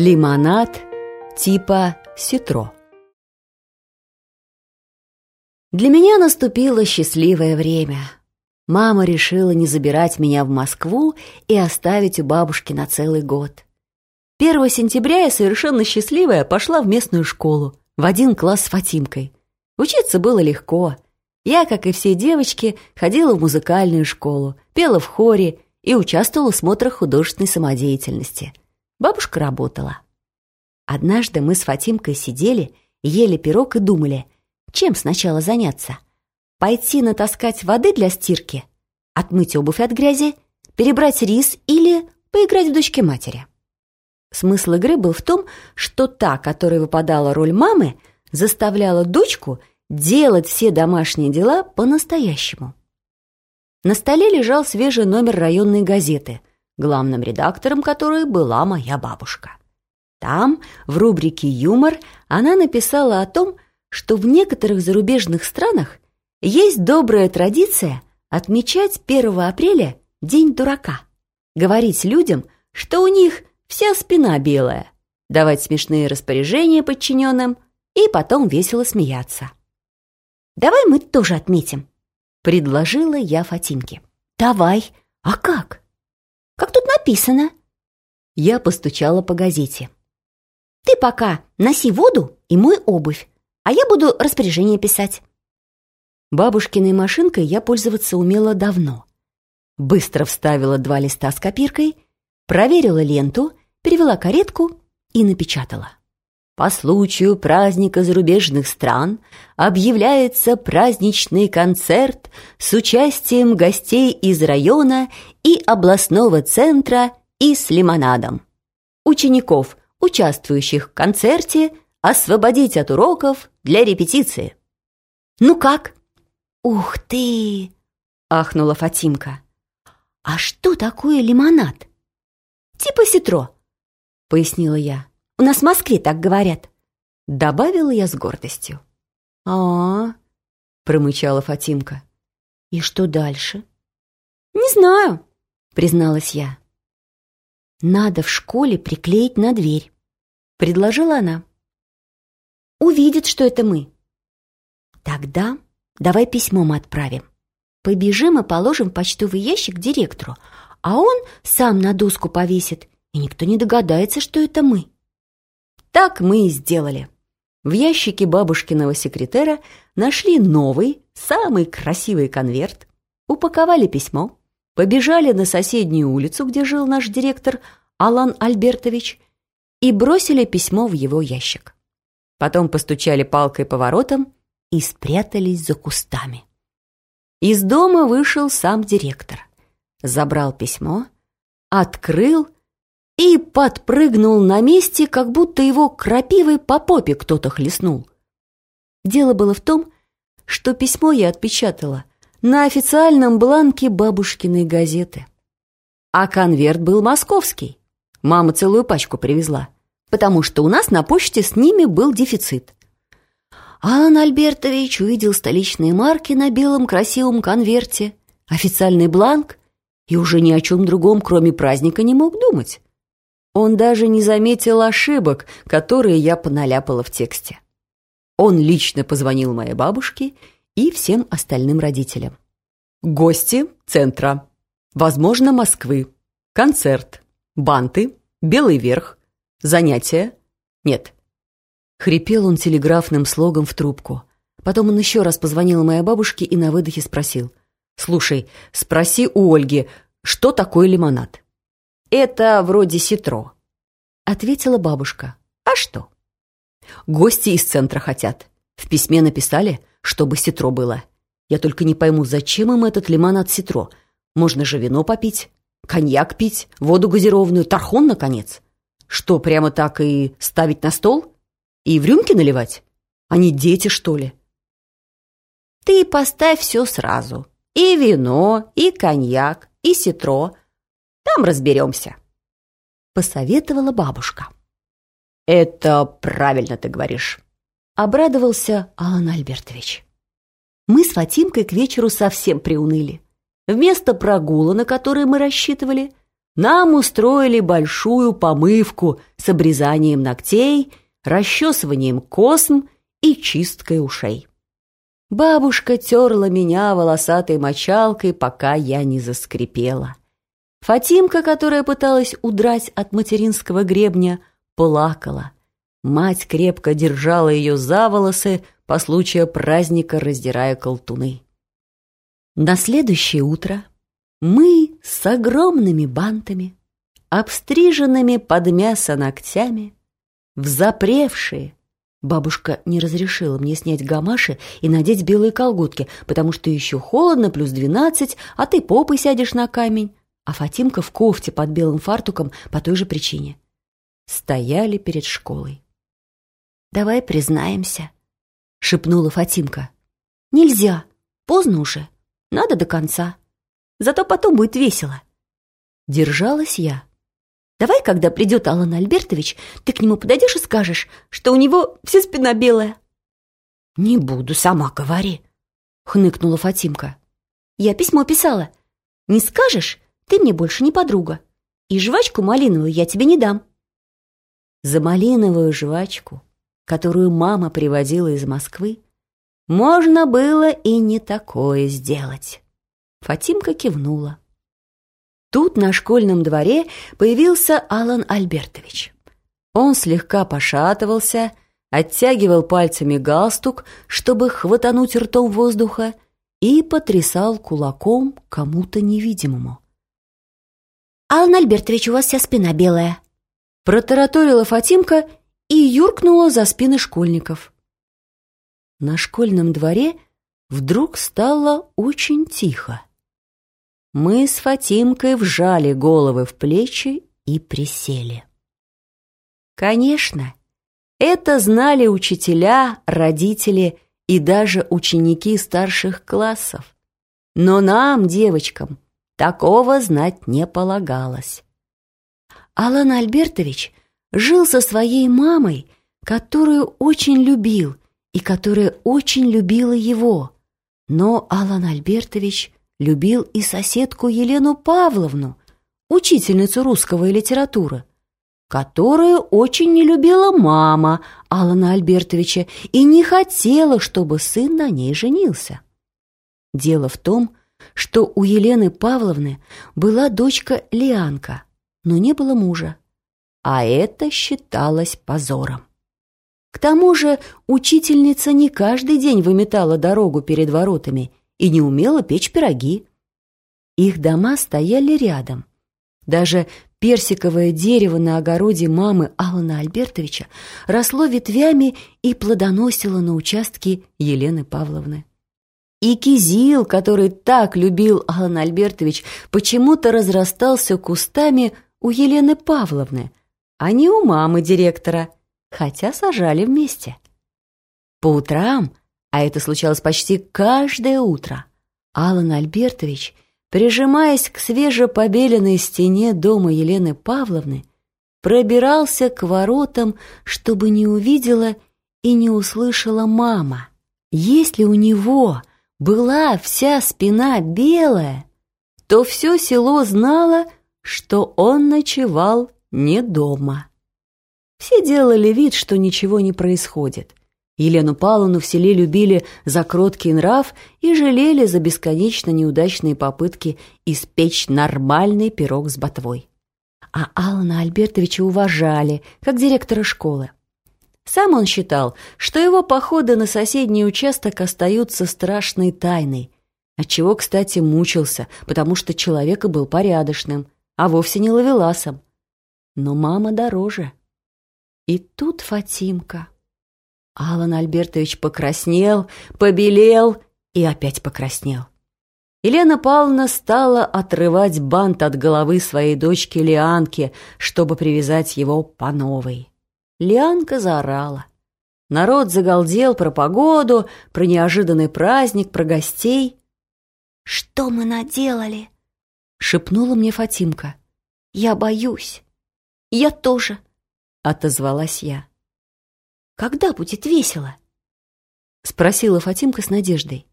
Лимонад типа ситро. Для меня наступило счастливое время. Мама решила не забирать меня в Москву и оставить у бабушки на целый год. 1 сентября я совершенно счастливая пошла в местную школу, в один класс с Фатимкой. Учиться было легко. Я, как и все девочки, ходила в музыкальную школу, пела в хоре и участвовала в смотрах художественной самодеятельности. Бабушка работала. Однажды мы с Фатимкой сидели, ели пирог и думали, чем сначала заняться. Пойти натаскать воды для стирки, отмыть обувь от грязи, перебрать рис или поиграть в дочки матери. Смысл игры был в том, что та, которая выпадала роль мамы, заставляла дочку делать все домашние дела по-настоящему. На столе лежал свежий номер районной газеты, главным редактором которой была моя бабушка. Там, в рубрике «Юмор», она написала о том, что в некоторых зарубежных странах есть добрая традиция отмечать 1 апреля День дурака. Говорить людям, что у них вся спина белая, давать смешные распоряжения подчиненным и потом весело смеяться. «Давай мы тоже отметим», — предложила я Фатинке. «Давай. А как?» «Как тут написано?» Я постучала по газете. Ты пока носи воду и мой обувь, а я буду распоряжение писать». Бабушкиной машинкой я пользоваться умела давно. Быстро вставила два листа с копиркой, проверила ленту, перевела каретку и напечатала. По случаю праздника зарубежных стран объявляется праздничный концерт с участием гостей из района и областного центра и с лимонадом. Учеников участвующих в концерте освободить от уроков для репетиции. «Ну как?» «Ух ты!» — ахнула Фатимка. «А что такое лимонад?» «Типа ситро», — пояснила я. «У нас в Москве так говорят». Добавила я с гордостью. «А-а-а», промычала Фатимка. «И что дальше?» «Не знаю», — призналась я. «Надо в школе приклеить на дверь», — предложила она. «Увидит, что это мы». «Тогда давай письмом отправим. Побежим и положим в почтовый ящик директору, а он сам на доску повесит, и никто не догадается, что это мы». Так мы и сделали. В ящике бабушкиного секретера нашли новый, самый красивый конверт, упаковали письмо, побежали на соседнюю улицу, где жил наш директор Алан Альбертович, и бросили письмо в его ящик. Потом постучали палкой по воротам и спрятались за кустами. Из дома вышел сам директор, забрал письмо, открыл и подпрыгнул на месте, как будто его крапивой по попе кто-то хлестнул. Дело было в том, что письмо я отпечатала на официальном бланке бабушкиной газеты. А конверт был московский. Мама целую пачку привезла, потому что у нас на почте с ними был дефицит. Алан Альбертович увидел столичные марки на белом красивом конверте, официальный бланк и уже ни о чем другом, кроме праздника, не мог думать. Он даже не заметил ошибок, которые я поналяпала в тексте. Он лично позвонил моей бабушке и всем остальным родителям. Гости центра. Возможно, Москвы. Концерт. Банты. Белый верх. Занятия. Нет. Хрипел он телеграфным слогом в трубку. Потом он еще раз позвонил моей бабушке и на выдохе спросил. «Слушай, спроси у Ольги, что такое лимонад?» «Это вроде ситро», — ответила бабушка. «А что?» «Гости из центра хотят. В письме написали, чтобы ситро было. Я только не пойму, зачем им этот лимонад ситро? Можно же вино попить, коньяк пить, воду газированную, тархон, наконец. Что, прямо так и ставить на стол? И в рюмки наливать? Они дети, что ли? Ты поставь все сразу. И вино, и коньяк, и ситро. Там разберемся. Посоветовала бабушка. Это правильно ты говоришь. Обрадовался Алан Альбертович. Мы с Фатимкой к вечеру совсем приуныли. Вместо прогула, на которые мы рассчитывали, нам устроили большую помывку с обрезанием ногтей, расчесыванием косм и чисткой ушей. Бабушка терла меня волосатой мочалкой, пока я не заскрипела. Фатимка, которая пыталась удрать от материнского гребня, плакала. Мать крепко держала ее за волосы, по случаю праздника раздирая колтуны. На следующее утро мы с огромными бантами, обстриженными под мясо ногтями, взапревшие, Бабушка не разрешила мне снять гамаши и надеть белые колготки, потому что еще холодно, плюс двенадцать, а ты попой сядешь на камень. А Фатимка в кофте под белым фартуком по той же причине. Стояли перед школой. «Давай признаемся», — шепнула Фатимка. «Нельзя, поздно уже, надо до конца. Зато потом будет весело». Держалась я. Давай, когда придет Алан Альбертович, ты к нему подойдешь и скажешь, что у него вся спина белая. Не буду, сама говори, хныкнула Фатимка. Я письмо писала. Не скажешь, ты мне больше не подруга. И жвачку малиновую я тебе не дам. За малиновую жвачку, которую мама приводила из Москвы, можно было и не такое сделать. Фатимка кивнула. Тут на школьном дворе появился Алан Альбертович. Он слегка пошатывался, оттягивал пальцами галстук, чтобы хватануть ртом воздуха, и потрясал кулаком кому-то невидимому. «Алан Альбертович, у вас вся спина белая!» Протараторила Фатимка и юркнула за спины школьников. На школьном дворе вдруг стало очень тихо. Мы с Фатимкой вжали головы в плечи и присели. Конечно, это знали учителя, родители и даже ученики старших классов. Но нам, девочкам, такого знать не полагалось. Алан Альбертович жил со своей мамой, которую очень любил и которая очень любила его. Но Алан Альбертович любил и соседку Елену Павловну, учительницу русского и литературы, которую очень не любила мама Алана Альбертовича и не хотела, чтобы сын на ней женился. Дело в том, что у Елены Павловны была дочка Лианка, но не было мужа, а это считалось позором. К тому же учительница не каждый день выметала дорогу перед воротами и не умела печь пироги. Их дома стояли рядом. Даже персиковое дерево на огороде мамы Алана Альбертовича росло ветвями и плодоносило на участке Елены Павловны. И кизил, который так любил Алан Альбертович, почему-то разрастался кустами у Елены Павловны, а не у мамы директора, хотя сажали вместе. По утрам а это случалось почти каждое утро, Алан Альбертович, прижимаясь к свежепобеленной стене дома Елены Павловны, пробирался к воротам, чтобы не увидела и не услышала мама. Если у него была вся спина белая, то все село знало, что он ночевал не дома. Все делали вид, что ничего не происходит. Елену Павловну в селе любили за кроткий нрав и жалели за бесконечно неудачные попытки испечь нормальный пирог с ботвой. А Алана Альбертовича уважали, как директора школы. Сам он считал, что его походы на соседний участок остаются страшной тайной, отчего, кстати, мучился, потому что человека был порядочным, а вовсе не ловеласом. Но мама дороже. И тут Фатимка. Алан Альбертович покраснел, побелел и опять покраснел. Елена Павловна стала отрывать бант от головы своей дочки Лианки, чтобы привязать его по новой. Лианка заорала. Народ загалдел про погоду, про неожиданный праздник, про гостей. «Что мы наделали?» — шепнула мне Фатимка. «Я боюсь». «Я тоже», — отозвалась я. Когда будет весело?» — спросила Фатимка с надеждой.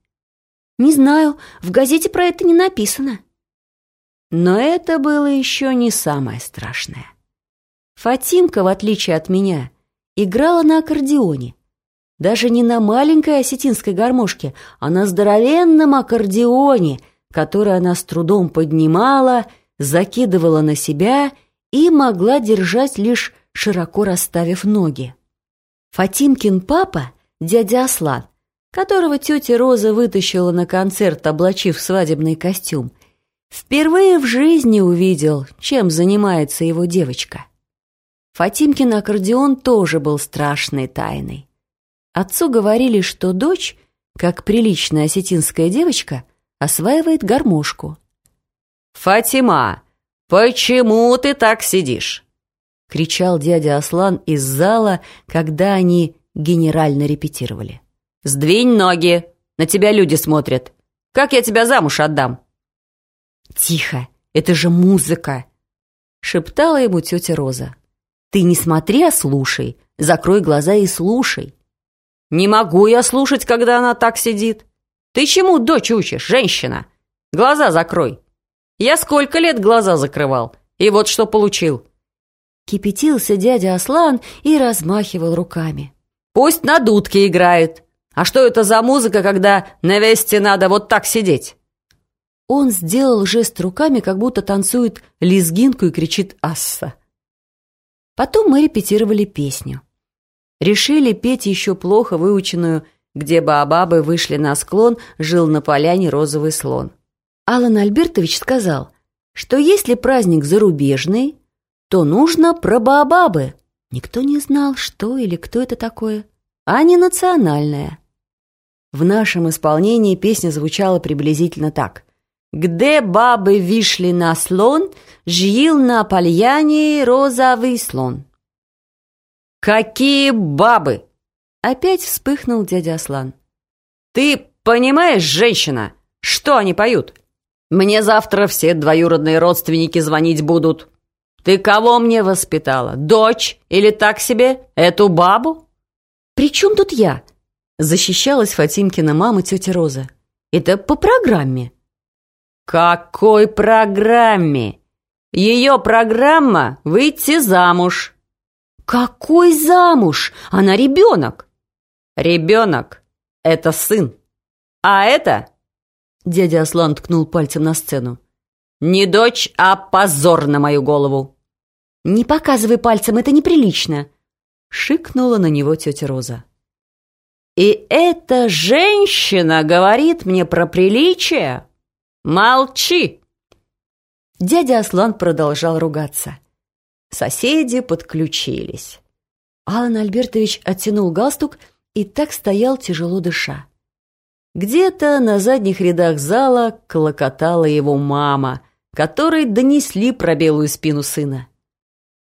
«Не знаю, в газете про это не написано». Но это было еще не самое страшное. Фатимка, в отличие от меня, играла на аккордеоне. Даже не на маленькой осетинской гармошке, а на здоровенном аккордеоне, который она с трудом поднимала, закидывала на себя и могла держать лишь широко расставив ноги. Фатимкин папа, дядя Аслан, которого тетя Роза вытащила на концерт, облачив свадебный костюм, впервые в жизни увидел, чем занимается его девочка. Фатимкин аккордеон тоже был страшной тайной. Отцу говорили, что дочь, как приличная осетинская девочка, осваивает гармошку. «Фатима, почему ты так сидишь?» — кричал дядя Аслан из зала, когда они генерально репетировали. «Сдвинь ноги! На тебя люди смотрят! Как я тебя замуж отдам?» «Тихо! Это же музыка!» — шептала ему тетя Роза. «Ты не смотри, а слушай. Закрой глаза и слушай». «Не могу я слушать, когда она так сидит. Ты чему дочь учишь, женщина? Глаза закрой. Я сколько лет глаза закрывал, и вот что получил. Кипятился дядя Аслан и размахивал руками. «Пусть на дудке играет. А что это за музыка, когда на весте надо вот так сидеть?» Он сделал жест руками, как будто танцует лезгинку и кричит «Асса». Потом мы репетировали песню. Решили петь еще плохо выученную «Где баобабы вышли на склон, жил на поляне розовый слон». Алан Альбертович сказал, что если праздник зарубежный, то нужно про Баобабы. Никто не знал, что или кто это такое, а не национальное. В нашем исполнении песня звучала приблизительно так. «Где бабы вышли на слон, жил на пальяне розовый слон». «Какие бабы!» Опять вспыхнул дядя Аслан. «Ты понимаешь, женщина, что они поют? Мне завтра все двоюродные родственники звонить будут. Ты кого мне воспитала? Дочь или так себе? Эту бабу? При чем тут я? Защищалась Фатимкина мама тетя Роза. Это по программе. Какой программе? Ее программа — выйти замуж. Какой замуж? Она ребенок. Ребенок — это сын. А это... Дядя Аслан ткнул пальцем на сцену. «Не дочь, а позор на мою голову!» «Не показывай пальцем, это неприлично!» Шикнула на него тетя Роза. «И эта женщина говорит мне про приличие? Молчи!» Дядя Аслан продолжал ругаться. Соседи подключились. Алан Альбертович оттянул галстук и так стоял, тяжело дыша. Где-то на задних рядах зала клокотала его мама, которой донесли про белую спину сына.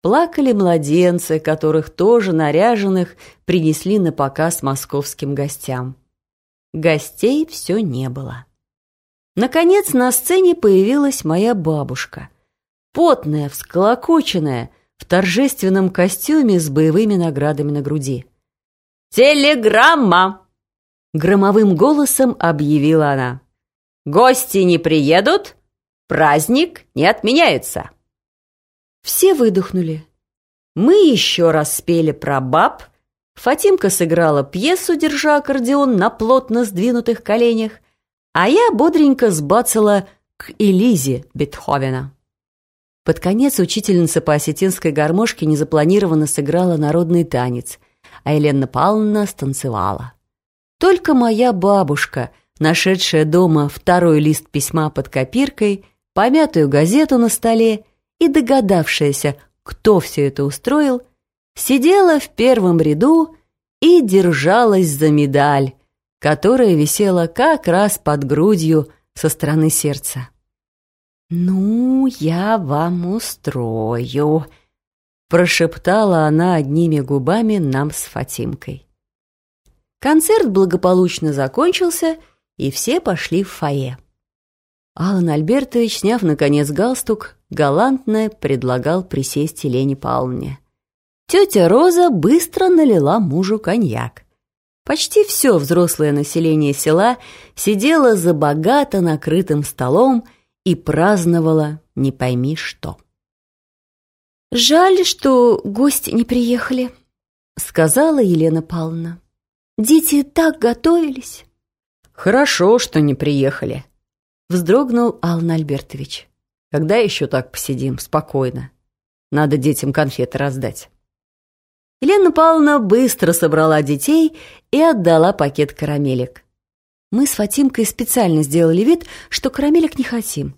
Плакали младенцы, которых тоже наряженных принесли на показ московским гостям. Гостей все не было. Наконец на сцене появилась моя бабушка. Потная, всколокоченная, в торжественном костюме с боевыми наградами на груди. «Телеграмма!» Громовым голосом объявила она. «Гости не приедут, праздник не отменяется!» Все выдохнули. Мы еще раз спели про баб. Фатимка сыграла пьесу, держа аккордеон на плотно сдвинутых коленях, а я бодренько сбацала к Элизе Бетховена. Под конец учительница по осетинской гармошке незапланированно сыграла народный танец, а Елена Павловна станцевала. Только моя бабушка, нашедшая дома второй лист письма под копиркой, помятую газету на столе и догадавшаяся, кто все это устроил, сидела в первом ряду и держалась за медаль, которая висела как раз под грудью со стороны сердца. «Ну, я вам устрою», — прошептала она одними губами нам с Фатимкой. Концерт благополучно закончился, и все пошли в фойе. Алан Альбертович, сняв, наконец, галстук, галантно предлагал присесть Елене Павловне. Тетя Роза быстро налила мужу коньяк. Почти все взрослое население села сидело за богато накрытым столом и праздновала не пойми что. «Жаль, что гости не приехали», — сказала Елена Павловна. «Дети так готовились». «Хорошо, что не приехали», — вздрогнул Алан Альбертович. «Когда еще так посидим, спокойно? Надо детям конфеты раздать». Елена Павловна быстро собрала детей и отдала пакет карамелек. Мы с Фатимкой специально сделали вид, что карамелек не хотим.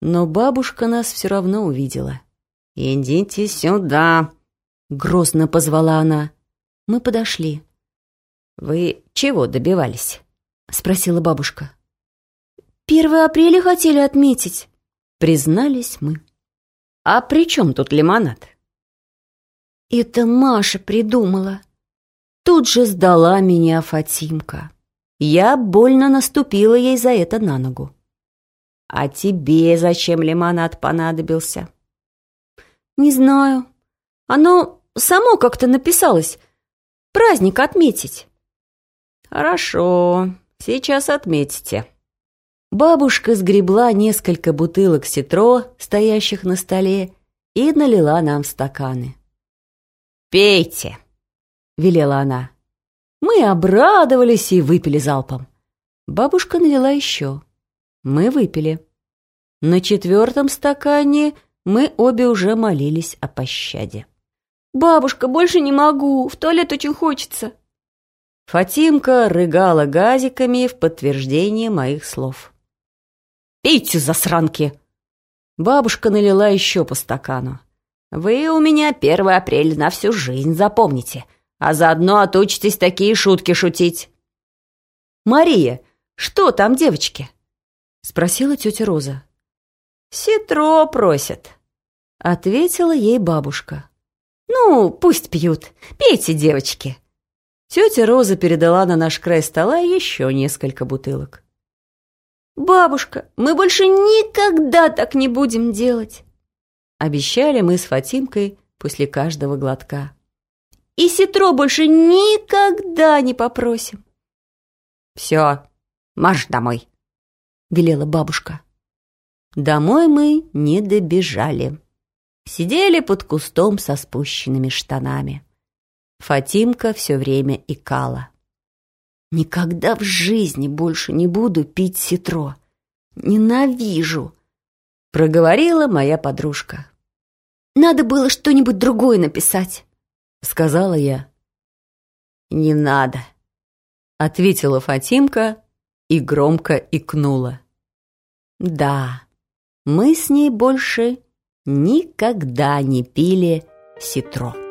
Но бабушка нас все равно увидела. «Идите сюда!» — грозно позвала она. Мы подошли. «Вы чего добивались?» — спросила бабушка. «Первое апреля хотели отметить», — признались мы. «А при чем тут лимонад?» «Это Маша придумала». Тут же сдала меня Фатимка. Я больно наступила ей за это на ногу. «А тебе зачем лимонад понадобился?» «Не знаю. Оно само как-то написалось. Праздник отметить». «Хорошо, сейчас отметите». Бабушка сгребла несколько бутылок ситро, стоящих на столе, и налила нам стаканы. «Пейте!» — велела она. Мы обрадовались и выпили залпом. Бабушка налила еще. Мы выпили. На четвертом стакане мы обе уже молились о пощаде. «Бабушка, больше не могу, в туалет очень хочется». Фатимка рыгала газиками в подтверждение моих слов. «Пейте, засранки!» Бабушка налила еще по стакану. «Вы у меня 1 апреля на всю жизнь запомните, а заодно отучитесь такие шутки шутить». «Мария, что там девочки?» — спросила тетя Роза. «Ситро просят», — ответила ей бабушка. «Ну, пусть пьют. Пейте, девочки». Тетя Роза передала на наш край стола еще несколько бутылок. «Бабушка, мы больше никогда так не будем делать!» Обещали мы с Фатимкой после каждого глотка. «И ситро больше никогда не попросим!» «Все, марш домой!» — велела бабушка. Домой мы не добежали. Сидели под кустом со спущенными штанами. Фатимка все время икала. «Никогда в жизни больше не буду пить ситро. Ненавижу!» — проговорила моя подружка. «Надо было что-нибудь другое написать», — сказала я. «Не надо», — ответила Фатимка и громко икнула. «Да, мы с ней больше никогда не пили ситро».